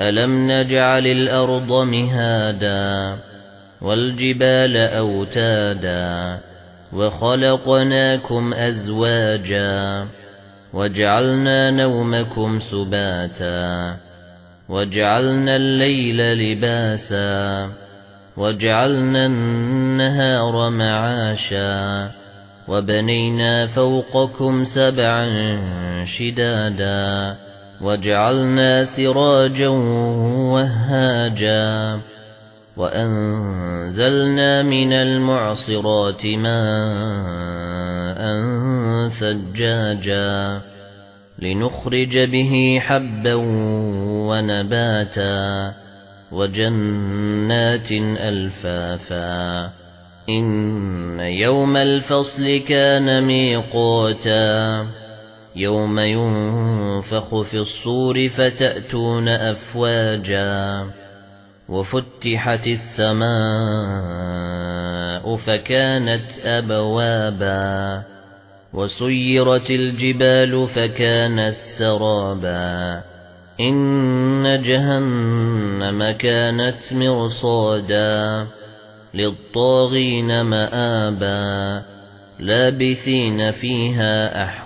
ألم نجعل الأرض مهادا والجبال أوتادا وخلقناكم أزواجا وجعلنا نومكم سباتا وجعلنا الليل لباسا وجعلنا النهار معاشا وبنينا فوقكم سبعا شدادا وجعلنا سراجا وهاجا وأنزلنا من المعصرات ماء سجاجا لنخرج به حبا ونباتا وجنات ألفافا إن يوم الفصل كان ميقاتا يوم ينفخ في الصور فتأتون أفواجا وفتحت السماء فكانت أبوابا وسيرت الجبال فكانت سرابا إن جهنم كانت مرصادا للطاغين مآبا لابثين فيها أحقابا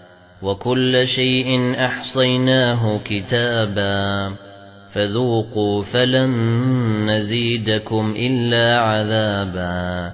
وكل شيء أحصيناه كتابا فذوقوا فلن نزيدكم إلا عذابا